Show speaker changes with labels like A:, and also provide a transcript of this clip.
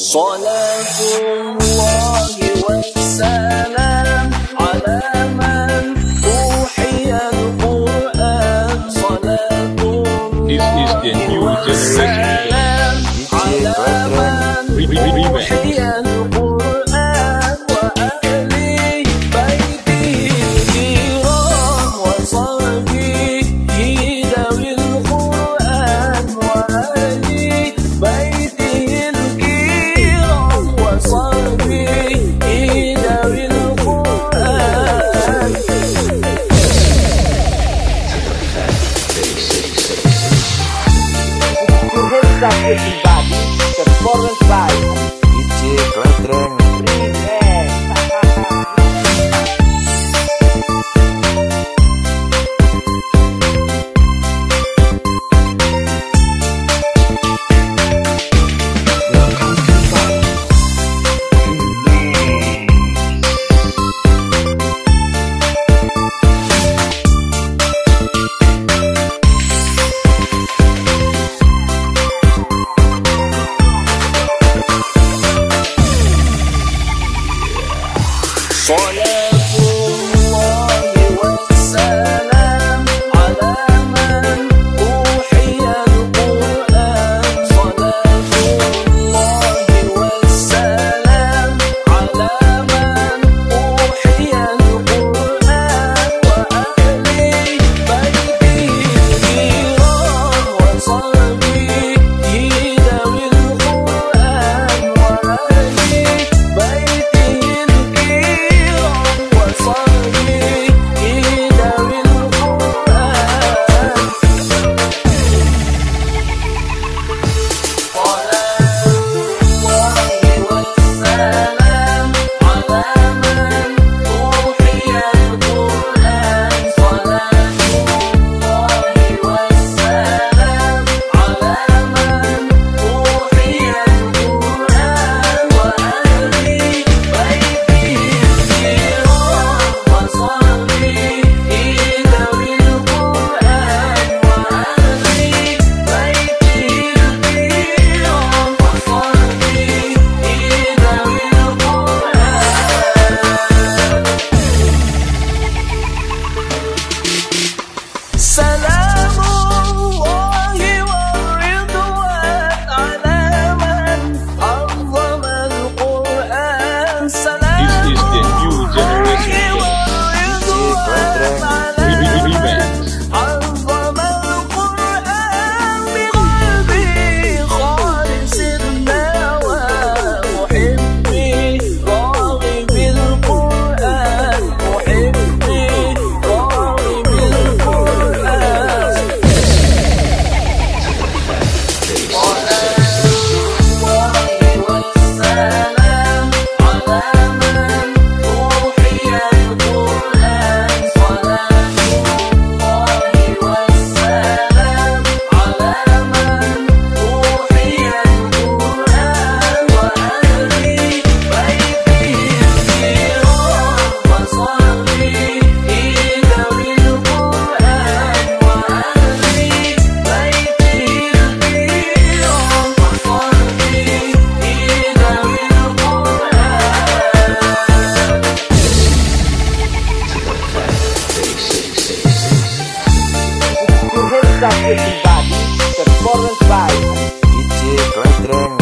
A: صلاة الله والسلام على من أوحي القرآن صلاة الله. والسلام على من
B: Remix.
A: أوحي
C: Bye.
D: Spoiler! Oh.